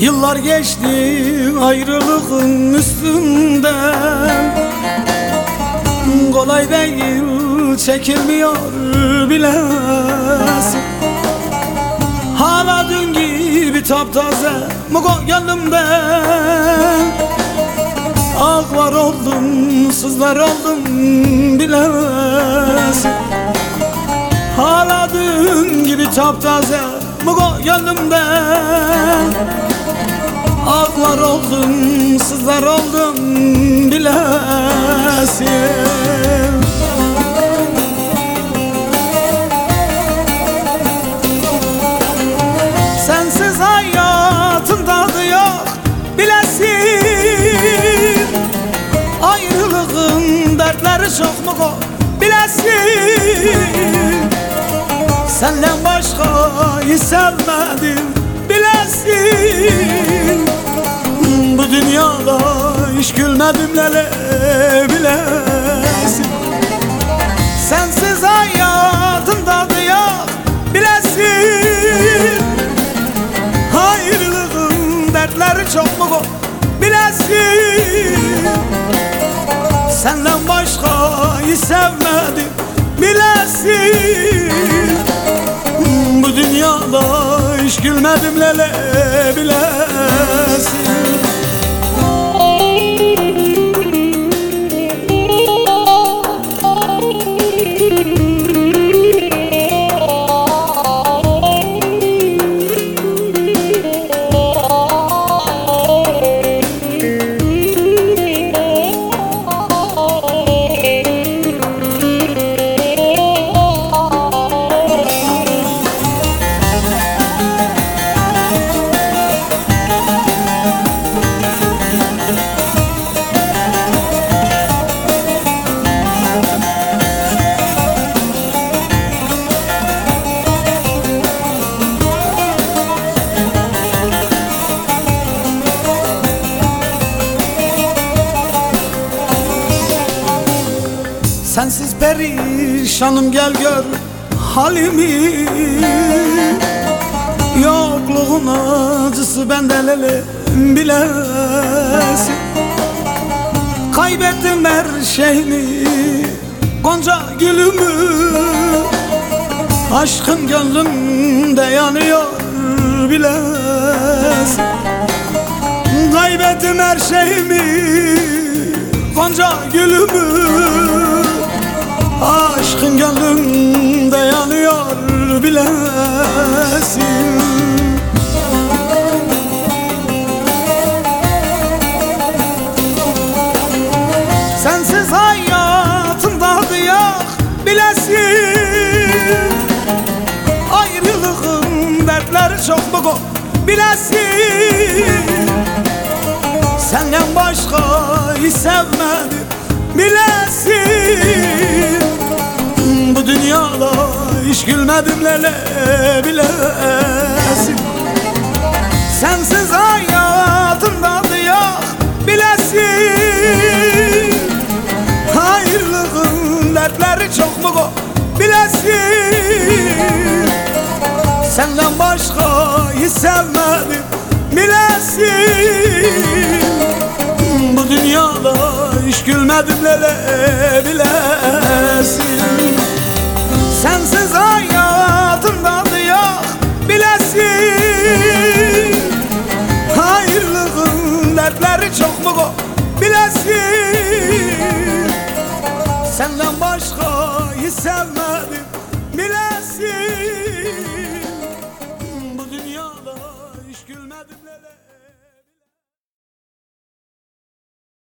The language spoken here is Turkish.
Yıllar geçti ayrılığın üstünden. Kolay değil çekilmiyor bilesin Hala dün gibi taptaze Mugo gönlümden Ağlar oldum, sızlar oldum bilesin Hala dün gibi taptaze Mugo gönlümden Ağlar oldum, sızlar oldum bilesin. Sensiz hayatın tadı yok bilesin. Ayrılığın dertleri çok mu ko bilesin. Senden başkayı sevmedim bilesin Bu dünyada hiç gülmedim lele bilesin. Sensiz hayatın tadı yok bilesin. Ayrılığın dertleri çok mu bilesin? Senden başkayı sevmedim bilesin hiç gülmedim lele bilesin perişanım gel gör halimi. Yokluğun acısı bende lele bilesin. Kaybettim her şeyimi Gonca gülümü. Aşkın gönlümde yanıyor bilesin. Kaybettim her şeyimi Gonca gülümü bilesin Sensiz hayatın tadı yok bilesin. Ayrılığın dertleri çok mu bilesin. Senden başkayı sevmedim bilesin gülmedim lele bilesin Sensiz hayatın tadı yok bilesin. Ayrılığın dertleri çok mu ko bilesin. Senden başkayı sevmedim bilesin. Bu dünyada hiç gülmedim lele bilesin Sensiz hayatın tadı yok bilesin. Ayrılığın dertleri çok mu ko bilesin. Senden başkayı sevmedim bilesin